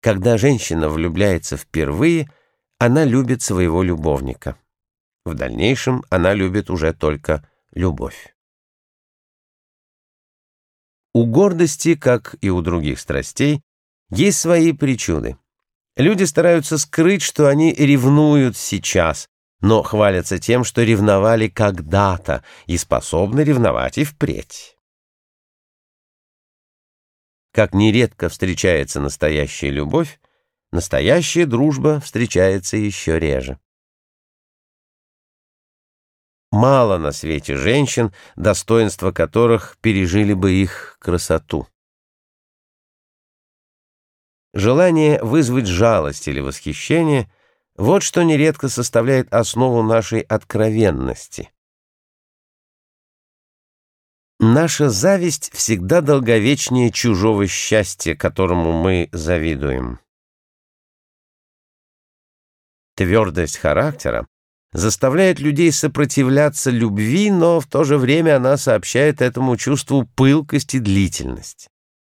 Когда женщина влюбляется впервые, она любит своего любовника. В дальнейшем она любит уже только любовь. У гордости, как и у других страстей, есть свои причуды. Люди стараются скрыть, что они ревнуют сейчас, но хвалятся тем, что ревновали когда-то и способны ревновать и впредь. Как нередко встречается настоящая любовь, настоящая дружба встречается еще реже. Мало на свете женщин, достоинства которых пережили бы их красоту. Желание вызвать жалость или восхищение — вот что нередко составляет основу нашей откровенности. Наша зависть всегда долговечнее чужого счастья, которому мы завидуем. Твердость характера заставляет людей сопротивляться любви, но в то же время она сообщает этому чувству пылкость и длительность.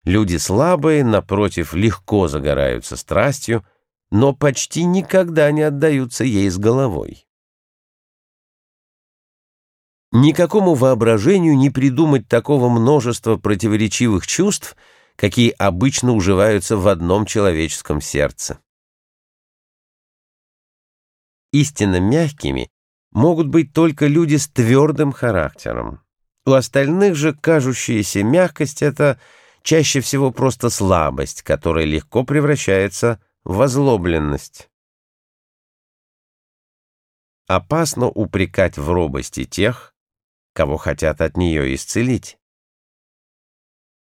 Люди слабые, напротив, легко загораются страстью, но почти никогда не отдаются ей с головой. Никакому воображению не придумать такого множества противоречивых чувств, какие обычно уживаются в одном человеческом сердце. Истинно мягкими могут быть только люди с твердым характером. У остальных же кажущаяся мягкость — это чаще всего просто слабость, которая легко превращается в озлобленность. Опасно упрекать в робости тех, кого хотят от нее исцелить.